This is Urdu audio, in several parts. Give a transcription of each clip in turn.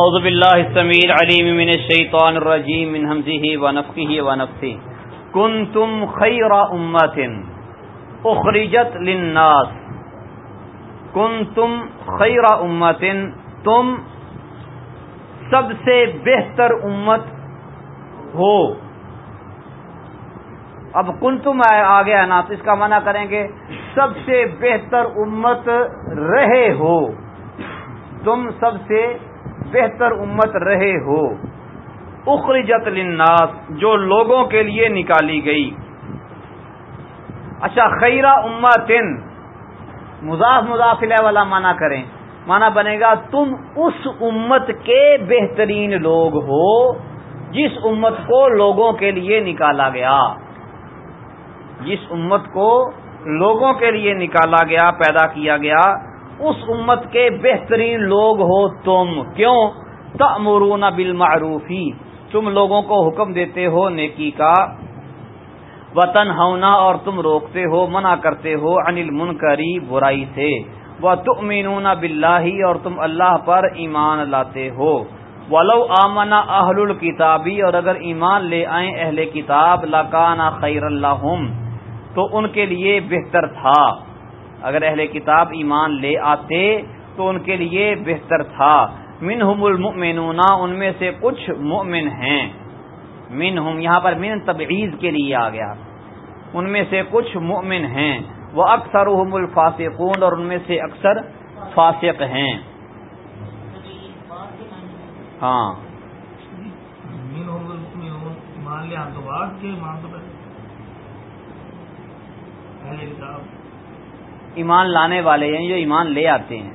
اعوذ باللہ السمیع العلیم من الشیطان الرجیم من حمزه ونفخه ونفثه کنتم خیر امت اخرجت للناس. کنتم خیر امت، تم سب سے بہتر امت ہو. اب کن تم آ گیا نا، تو اس کا منع کریں گے، سب سے بہتر امت رہے ہو. تم سب سے بہتر امت رہے ہو۔ اخرجت للناس، جو لوگوں کے لیے نکالی گئی۔ اچھا خیرہ امتن مضاف مضافلہ والا مانا کریں۔ مانا بنے گا، تم اس امت کے بہترین لوگ ہو، جس امت کو لوگوں کے لیے نکالا گیا۔ جس امت کو لوگوں کے لیے نکالا گیا، پیدا کیا گیا۔ اس امت کے بہترین لوگ ہو تم۔ کیوں؟ تمرون بالمعروفی تم لوگوں کو حکم دیتے ہو نیکی کا۔ وطن ہونا اور تم روکتے ہو، منع کرتے ہو انل منکری برائی سے۔ وہ تمینون بلّہ اور تم اللہ پر ایمان لاتے ہو۔ ولو آمنا اہل الکتابی اور اگر ایمان لے آئیں اہل کتاب لکانا خیر اللہ تو ان کے لیے بہتر تھا۔ اگر اہل کتاب ایمان لے آتے تو ان کے لیے بہتر تھا۔ منہم المؤمنون، ان میں سے کچھ مؤمن ہیں۔ منہم، یہاں پر من تبعیض کے لیے آ گیا۔ ان میں سے کچھ مؤمن ہیں۔ وہ اکثر الفاسقون، اور ان میں سے اکثر فاسق ہیں۔ ہاں۔ ایمان لانے والے ہیں جو ایمان لے آتے ہیں۔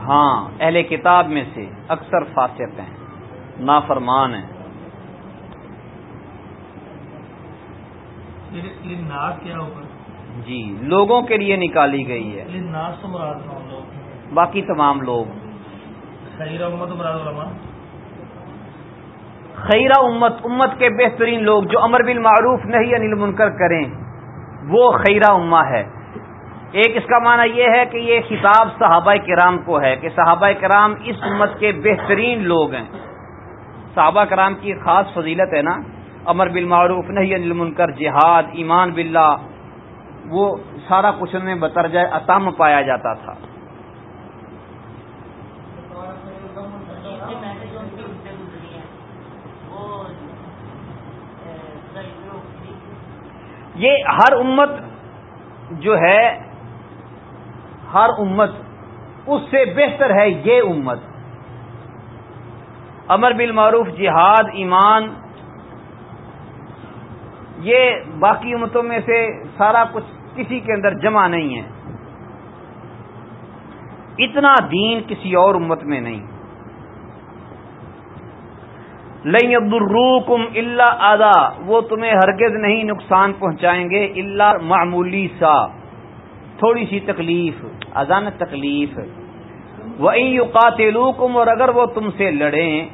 ہاں اہل کتاب میں سے اکثر فاسق ہیں نافرمان ہیں۔ جی لوگوں کے لیے نکالی گئی ہے۔ باقی تمام لوگ۔ خیرہ امت امت کے بہترین لوگ جو امر بالمعروف نہیں انل منکر کریں، وہ خیرہ اما ہے۔ ایک اس کا معنی یہ ہے کہ یہ خطاب صحابہ کرام کو ہے کہ صحابہ کرام اس امت کے بہترین لوگ ہیں۔ صحابہ کرام کی خاص فضیلت ہے نا، امر بالمعروف نہیں انل منکر جہاد، ایمان باللہ، وہ سارا کچھ میں بتر جائے اتم پایا جاتا تھا۔ یہ ہر امت جو ہے، ہر امت، اس سے بہتر ہے یہ امت۔ امر بالمعروف، جہاد، ایمان، یہ باقی امتوں میں سے سارا کچھ کسی کے اندر جمع نہیں ہے۔ اتنا دین کسی اور امت میں نہیں۔ لئی عبدالروکم اللہ آدھا وہ تمہیں ہرگز نہیں نقصان پہنچائیں گے اللہ معمولی سا. تھوڑی سی تکلیف ازان تکلیف. وہ قاتلوکم اور اگر وہ تم سے لڑیں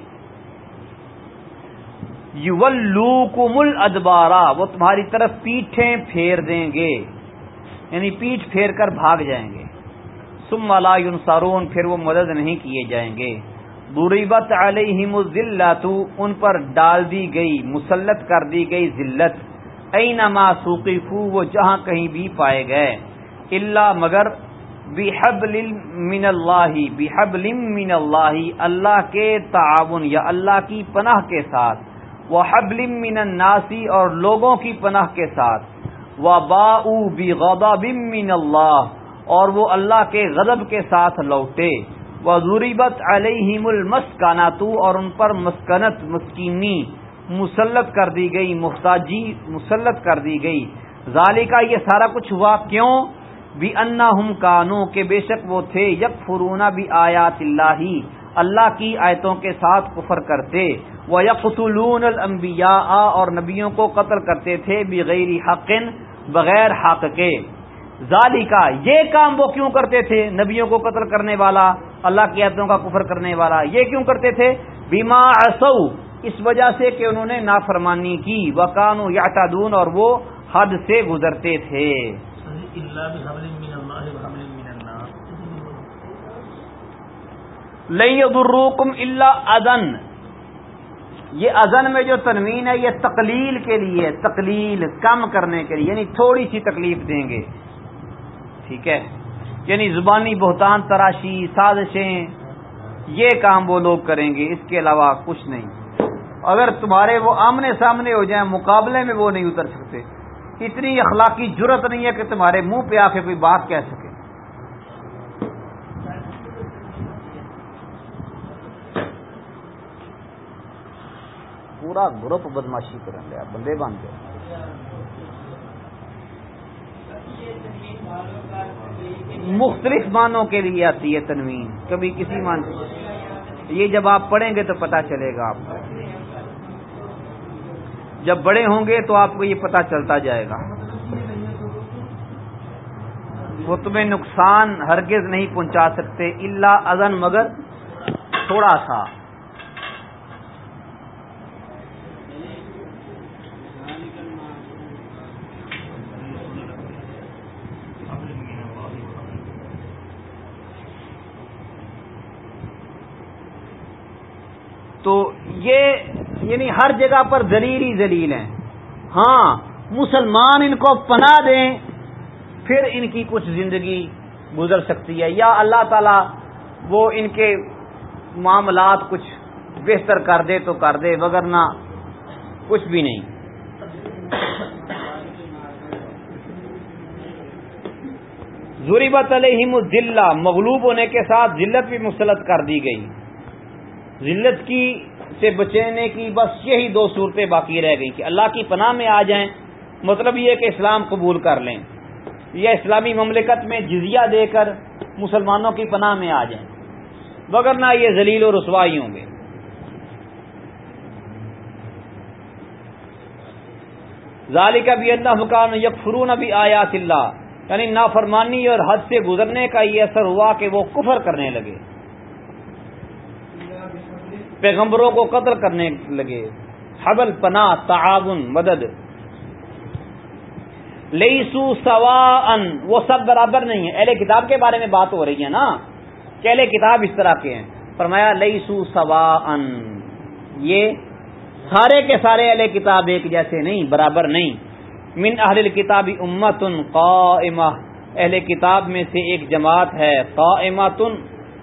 یولوکم الادبارا وہ تمہاری طرف پیٹھیں پھیر دیں گے یعنی پیٹ پھیر کر بھاگ جائیں گے. سم والا یونسارون پھر وہ مدد نہیں کیے جائیں گے. بریبت علیہم الذلت، ان پر ڈال دی گئی، مسلط کر دی گئی ذلت۔ اینما سوقفو، وہ جہاں کہیں بھی پائے گئے۔ اللہ مگر بحبل من اللہ، بحبل من اللہ اللہ کے تعاون یا اللہ کی پناہ کے ساتھ۔ وہ حبل من الناسی اور لوگوں کی پناہ کے ساتھ۔ وہ باؤ من اللہ، اور وہ اللہ کے غضب کے ساتھ لوٹے۔ ضروریبت علیہم المسکانات اور ان پر مسکنت، مسکینی مسلط کر دی گئی محتاجی مسلط کر دی گئی۔ ظالی کا یہ سارا کچھ ہوا کیوں؟ بھی انا ہم کانو کے بے شک وہ تھے یک فرونا بھی آیات اللہ۔ اللہ کی آیتوں کے ساتھ کفر کرتے۔ وہ یکلون المبیا اور نبیوں کو قتل کرتے تھے بغیر حق بغیر حق کے۔ ظالی کا یہ کام وہ کیوں کرتے تھے؟ نبیوں کو قتل کرنے والا۔ اللہ کی عدتوں کا کفر کرنے والا یہ کیوں کرتے تھے؟ بیما اصو اس وجہ سے کہ انہوں نے نافرمانی کی۔ وہ کانو یا اور وہ حد سے گزرتے تھے۔ لئی ادروکم اللہ ادن یہ ازن میں جو تنوین ہے یہ تقلیل کے لیے تقلیل کم کرنے کے لیے یعنی تھوڑی سی تکلیف دیں گے۔ ٹھیک ہے؟ یعنی زبانی بہتان تراشی، سازشیں، یہ کام وہ لوگ کریں گے، اس کے علاوہ کچھ نہیں۔ اگر تمہارے وہ آمنے سامنے ہو جائیں، مقابلے میں وہ نہیں اتر سکتے۔ اتنی اخلاقی جرت نہیں ہے کہ تمہارے منہ پہ آ کے کوئی بات کہہ سکے۔ پورا گروپ بدماشی کریں گے بندے بن گئے۔ مختلف معنوں کے لیے آتی ہے تنوین، کبھی کسی مان یہ جب آپ پڑھیں گے تو پتا چلے گا آپ کو۔ جب بڑے ہوں گے تو آپ کو یہ پتا چلتا جائے گا۔ وہ تمہیں نقصان ہرگز نہیں پہنچا سکتے اللہ ازن مگر تھوڑا سا۔ تو یہ یعنی ہر جگہ پر دلیل ہی دلیل ہیں۔ ہاں مسلمان ان کو پناہ دیں، پھر ان کی کچھ زندگی گزر سکتی ہے۔ یا اللہ تعالی وہ ان کے معاملات کچھ بہتر کر دے تو کر دے، وگرنہ کچھ بھی نہیں۔ ضریبت علیہم ذلہ مغلوب ہونے کے ساتھ ذلت بھی مسلط کر دی گئی۔ ذلت کی سے بچنے کی بس یہی دو صورتیں باقی رہ گئی کہ اللہ کی پناہ میں آ جائیں مطلب یہ کہ اسلام قبول کر لیں یا اسلامی مملکت میں جزیہ دے کر مسلمانوں کی پناہ میں آ جائیں۔ وغیرہ یہ ذلیل و رسوائی ہوں گے۔ ظالی کا بھی اللہ مکان یکفرون ابھی آیات اللہ یعنی نافرمانی اور حد سے گزرنے کا یہ اثر ہوا کہ وہ کفر کرنے لگے۔ پیغمبروں کو قتل کرنے لگے۔ حبل پناہ، تعاون، مدد۔ لیسو سوا ان وہ سب برابر نہیں ہے اہل کتاب کے بارے میں بات ہو رہی ہے نا۔ کہ اہل کتاب اس طرح کے ہیں۔ فرمایا لئیسو سوا ان یہ سارے کے سارے اہل کتاب ایک جیسے نہیں، برابر نہیں۔ من اہل کتابی امت قائمہ۔ اہل کتاب میں سے ایک جماعت ہے قائمت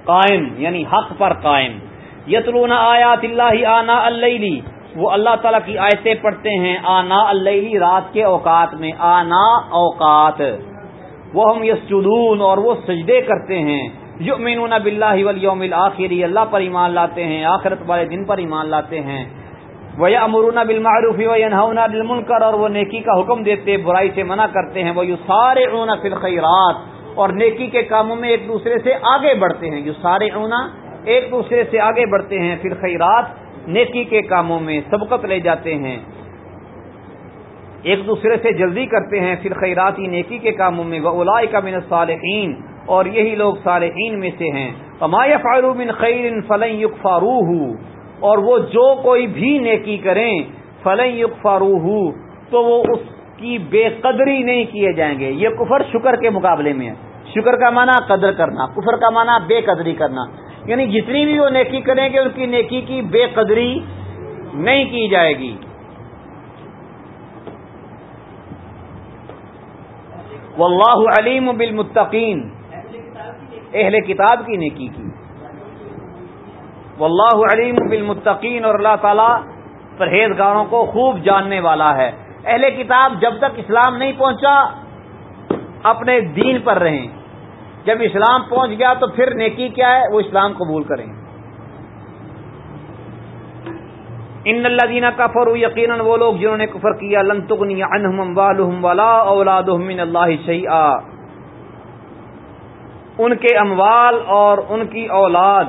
قائم یعنی حق پر قائم۔ یتلون آیات اللہ آنا اللہ وہ اللہ تعالیٰ کی آیتیں پڑھتے ہیں آنا اللہ رات کے اوقات میں آنا اوقات۔ وہ ہم یسجدون اور وہ سجدے کرتے ہیں۔ یؤمنون باللہ والیوم الاخری اللہ پر ایمان لاتے ہیں، آخرت والے دن پر ایمان لاتے ہیں۔ وہ امرون بالمعروف وینہون اور وہ نیکی کا حکم دیتے، برائی سے منع کرتے ہیں۔ وہ یو سارے فی اور نیکی کے کاموں میں ایک دوسرے سے آگے بڑھتے ہیں۔ یو سارے ایک دوسرے سے آگے بڑھتے ہیں، پھر خیرات نیکی کے کاموں میں سبقت لے جاتے ہیں۔ ایک دوسرے سے جلدی کرتے ہیں، پھر خیراتی نیکی کے کاموں میں۔ اولا کا من صالحین اور یہی لوگ صالحین میں سے ہیں۔ فارو من خیر فلن یق فارو اور وہ جو کوئی بھی نیکی کریں، فلن یق فارو تو وہ اس کی بے قدری نہیں کیے جائیں گے۔ یہ کفر شکر کے مقابلے میں ہے۔ شکر کا معنی قدر کرنا، کفر کا معنی بے قدری کرنا۔ یعنی جتنی بھی وہ نیکی کریں گے ان کی نیکی کی بے قدری نہیں کی جائے گی۔ واللہ علیم بالمتقین۔ اہل کتاب کی نیکی کی۔ واللہ علیم بالمتقین اور اللہ تعالی پرہیزگاروں کو خوب جاننے والا ہے۔ اہل کتاب جب تک اسلام نہیں پہنچا، اپنے دین پر رہیں۔ جب اسلام پہنچ گیا تو پھر نیکی کیا ہے؟ وہ اسلام قبول کریں۔ ان اللہ دینا کفر یقیناً وہ لوگ جنہوں نے کفر کیا، لن تغنی عنہم ولا اولادہم من اللہ شیئا۔ ان کے اموال اور ان کی اولاد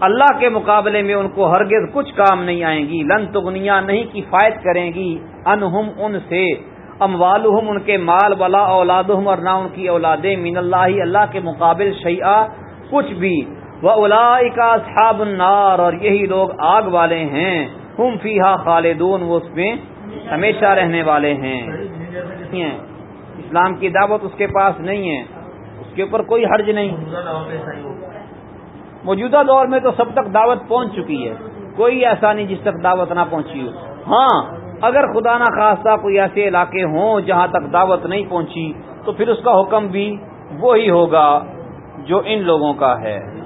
اللہ کے مقابلے میں ان کو ہرگز کچھ کام نہیں آئیں گی۔ لن تغنیا نہیں کفایت کریں گی۔ انہم ان سے۔ اموالہم، ان کے مال والا اولادہم، اور نہ ان کی اولادیں، من اللہ اللہ کے مقابل شیعہ کچھ بھی۔ وہ اولا صحاب النار، اور یہی لوگ آگ والے ہیں۔ ہم فیحا خالدون، وہ اس میں ہمیشہ رہنے والے ہیں۔ ہیں اسلام کی دعوت اس کے پاس نہیں ہے۔ اس کے اوپر کوئی حرج نہیں۔ موجودہ دور میں تو سب تک دعوت پہنچ چکی ہے۔ کوئی ایسا نہیں جس تک دعوت نہ پہنچی ہو۔ ہاں اگر خدا نہ خاصہ کوئی ایسے علاقے ہوں جہاں تک دعوت نہیں پہنچی، تو پھر اس کا حکم بھی وہی ہوگا جو ان لوگوں کا ہے۔